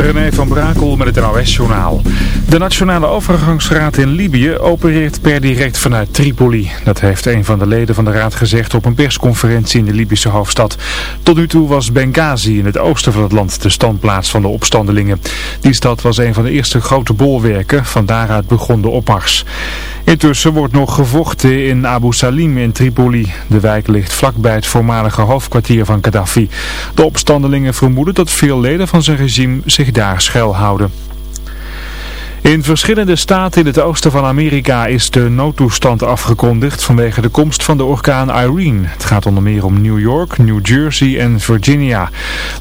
René van Brakel met het NOS-journaal. De Nationale Overgangsraad in Libië opereert per direct vanuit Tripoli. Dat heeft een van de leden van de raad gezegd op een persconferentie in de Libische hoofdstad. Tot nu toe was Benghazi in het oosten van het land de standplaats van de opstandelingen. Die stad was een van de eerste grote bolwerken, van daaruit begon de opmars. Intussen wordt nog gevochten in Abu Salim in Tripoli. De wijk ligt vlakbij het voormalige hoofdkwartier van Gaddafi. De opstandelingen vermoeden dat veel leden van zijn regime zich daar schuilhouden. In verschillende staten in het oosten van Amerika is de noodtoestand afgekondigd vanwege de komst van de orkaan Irene. Het gaat onder meer om New York, New Jersey en Virginia.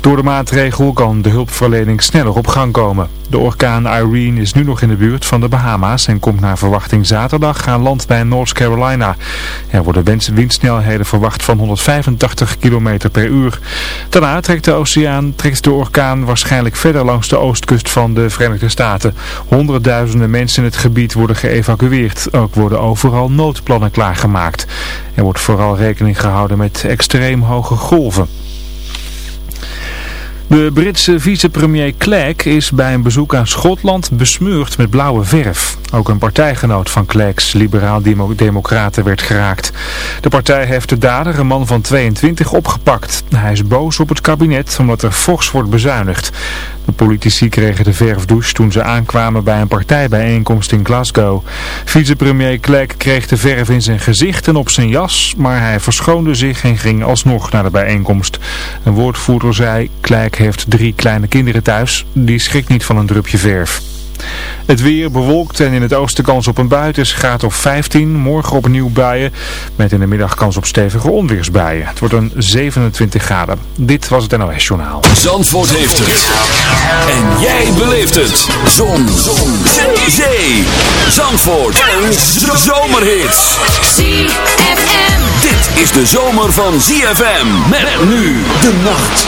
Door de maatregel kan de hulpverlening sneller op gang komen. De orkaan Irene is nu nog in de buurt van de Bahama's en komt naar verwachting zaterdag aan land bij North Carolina. Er worden windsnelheden verwacht van 185 km per uur. Daarna trekt de, oceaan, trekt de orkaan waarschijnlijk verder langs de oostkust van de Verenigde Staten. Honderdduizenden mensen in het gebied worden geëvacueerd. Ook worden overal noodplannen klaargemaakt. Er wordt vooral rekening gehouden met extreem hoge golven. De Britse vicepremier Clegg is bij een bezoek aan Schotland besmeurd met blauwe verf. Ook een partijgenoot van Clegg's, liberaal-democraten, werd geraakt. De partij heeft de dader, een man van 22, opgepakt. Hij is boos op het kabinet omdat er fors wordt bezuinigd. De politici kregen de verfdouche toen ze aankwamen bij een partijbijeenkomst in Glasgow. Vicepremier Clegg kreeg de verf in zijn gezicht en op zijn jas, maar hij verschoonde zich en ging alsnog naar de bijeenkomst. Een woordvoerder zei, Clegg heeft drie kleine kinderen thuis, die schrikt niet van een drupje verf. Het weer bewolkt en in het oosten kans op een bui. Is graad of 15. Morgen opnieuw buien. Met in de middag kans op stevige onweersbuien. Het wordt een 27 graden. Dit was het NOS Journaal. Zandvoort heeft het. En jij beleeft het. Zon. Zon. Zee. Zandvoort. Een zomerhit. ZFM. Dit is de zomer van ZFM. Met nu de nacht.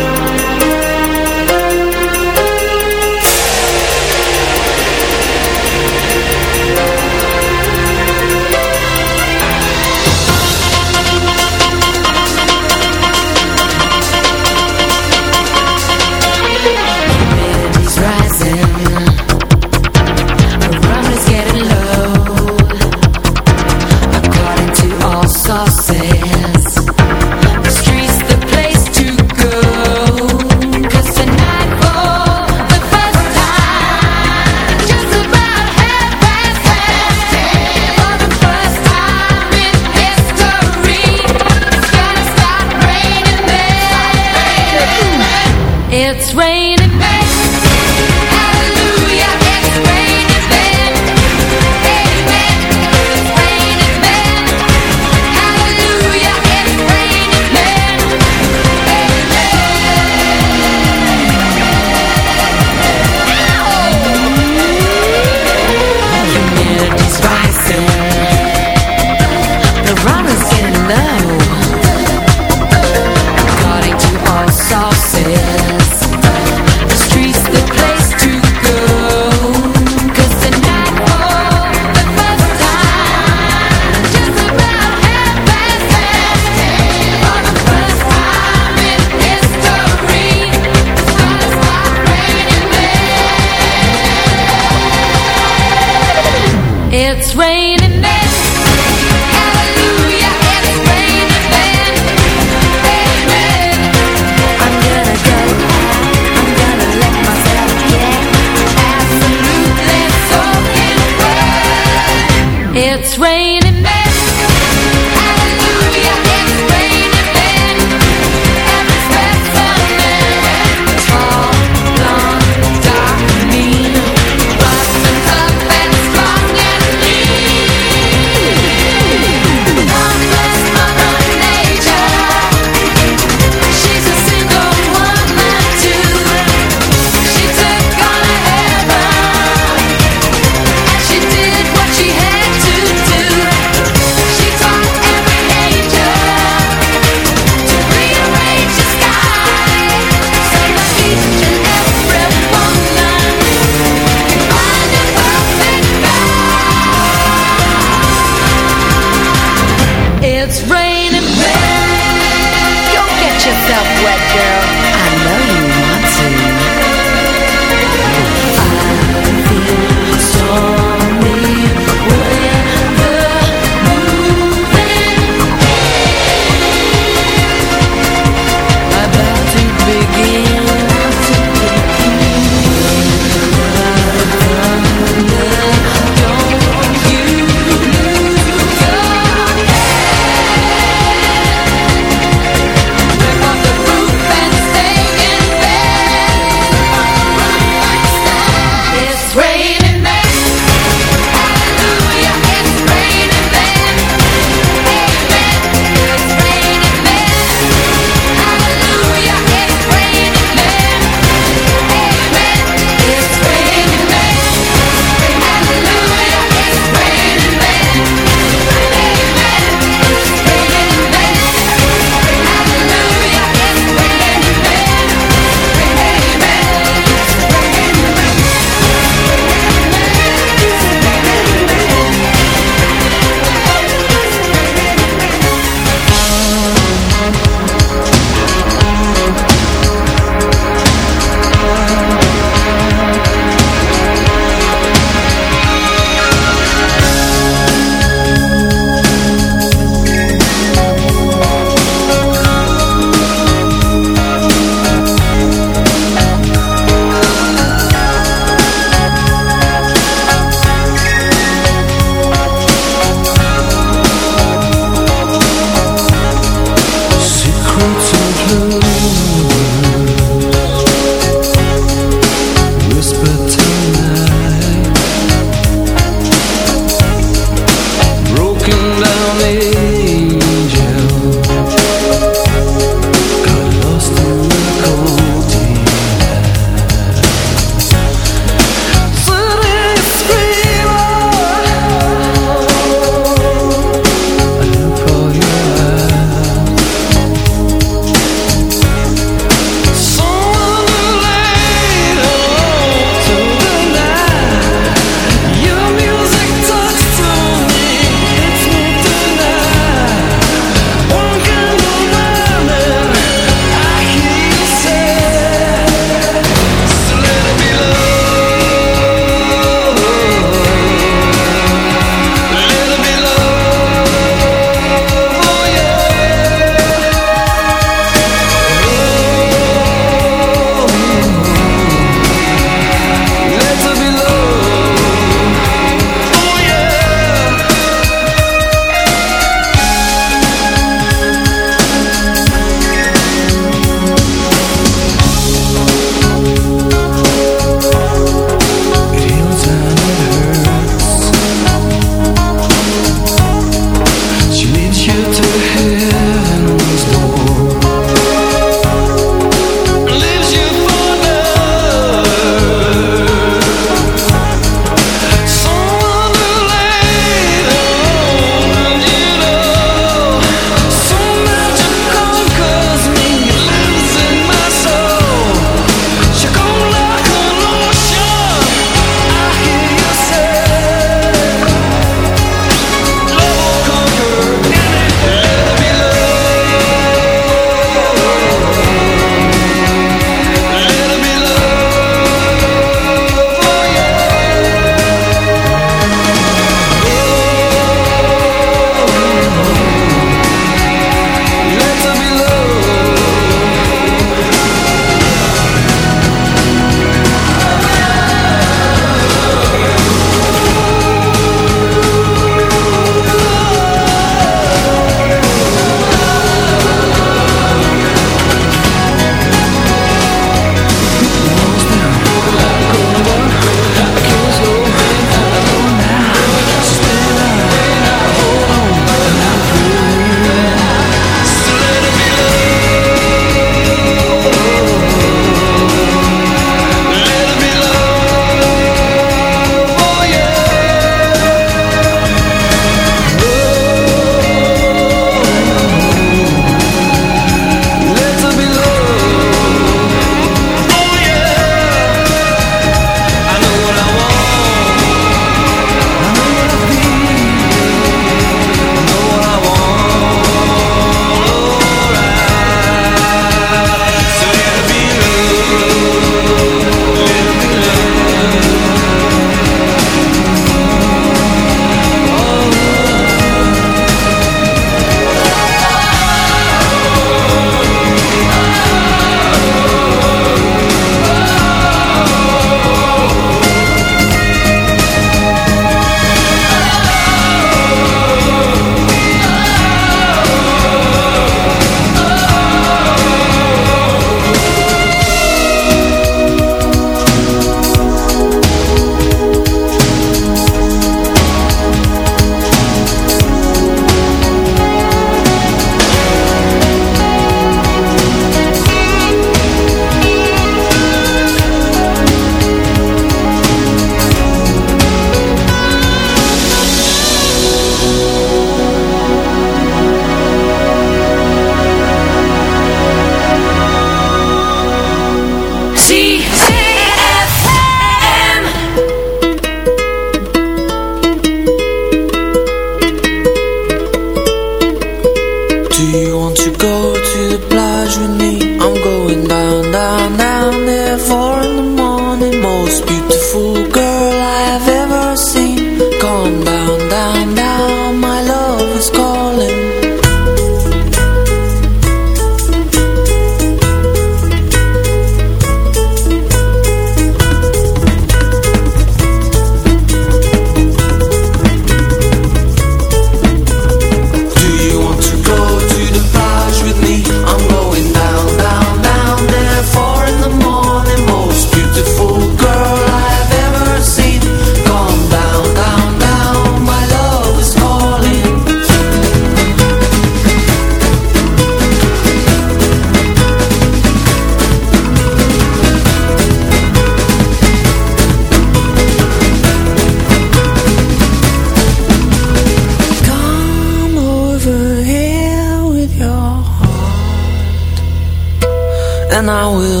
And I will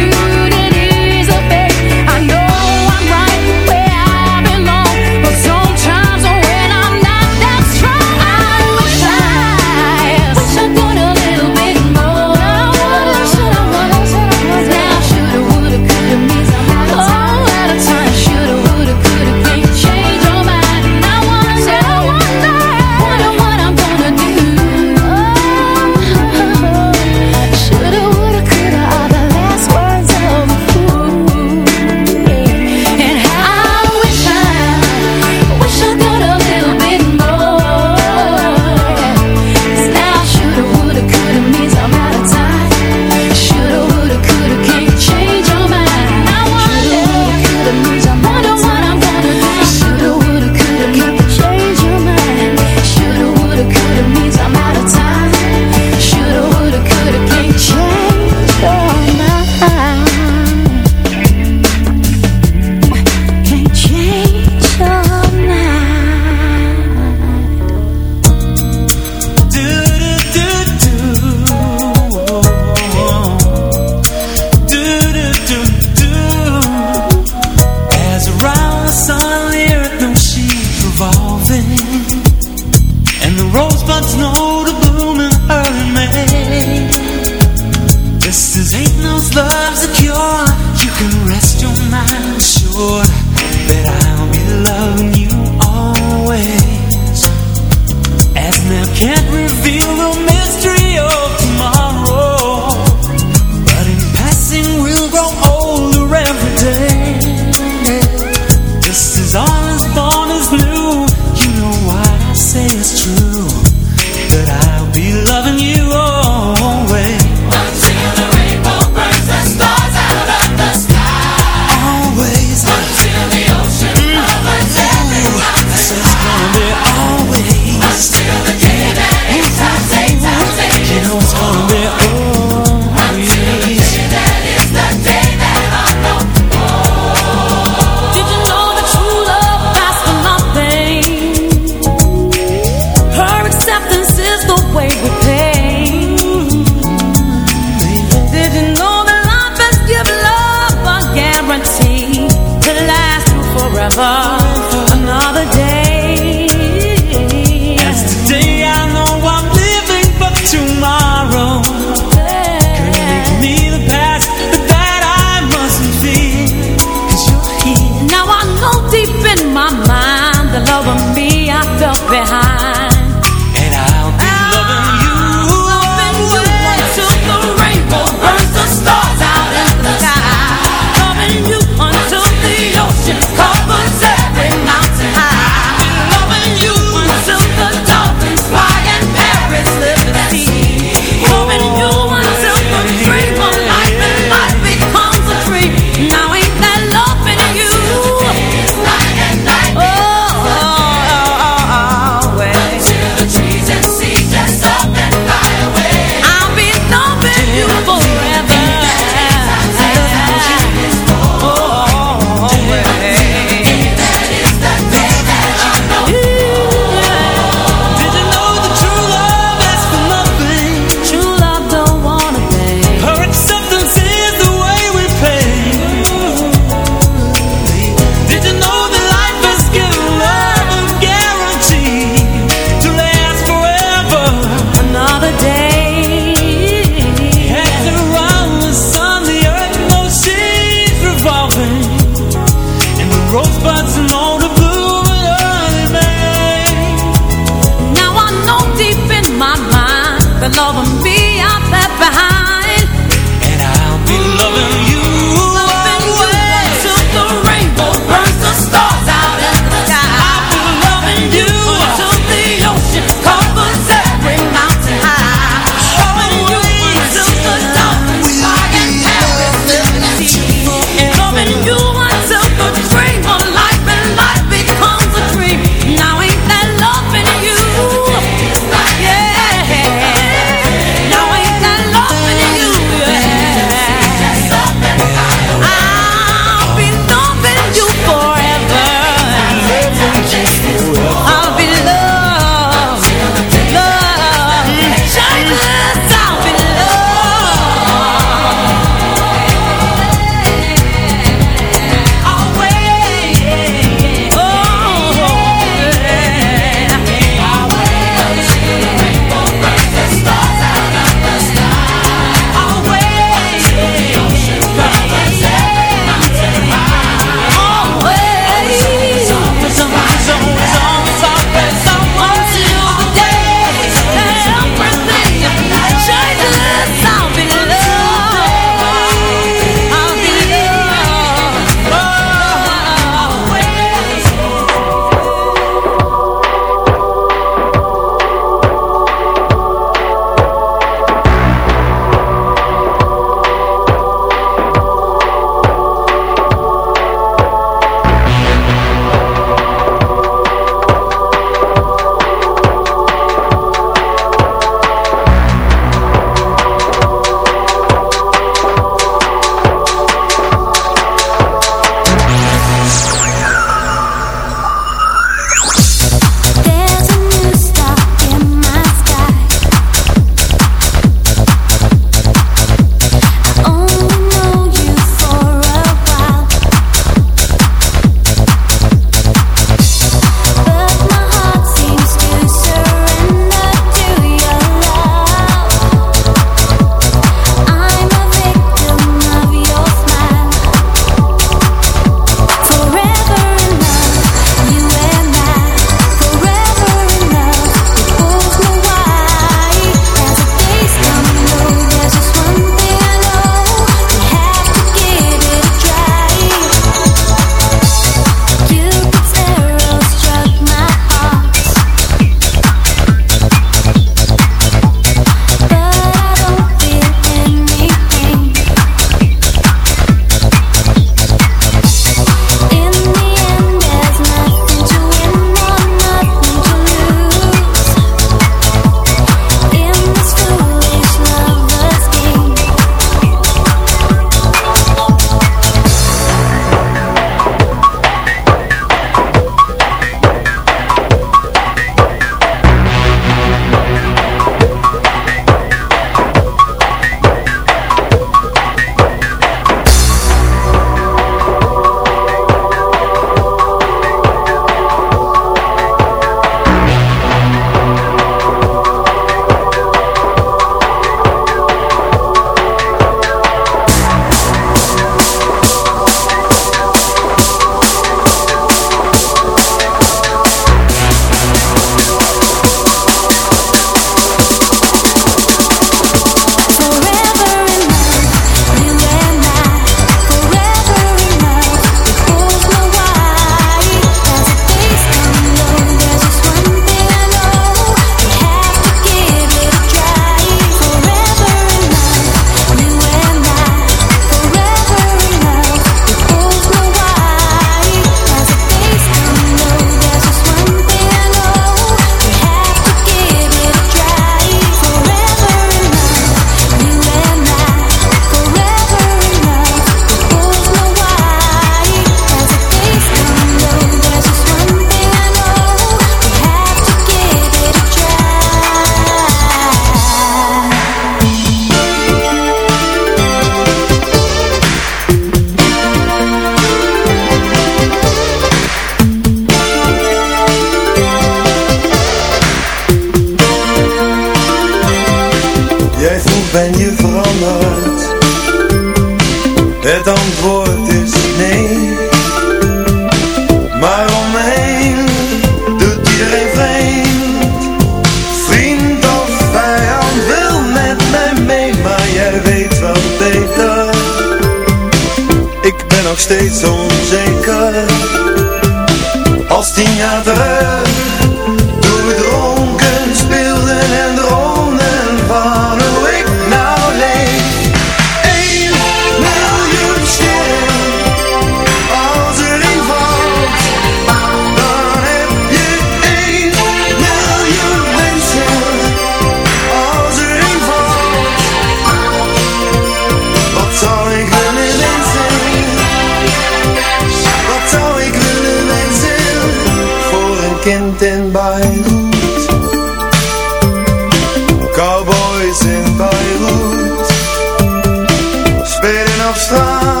Spelen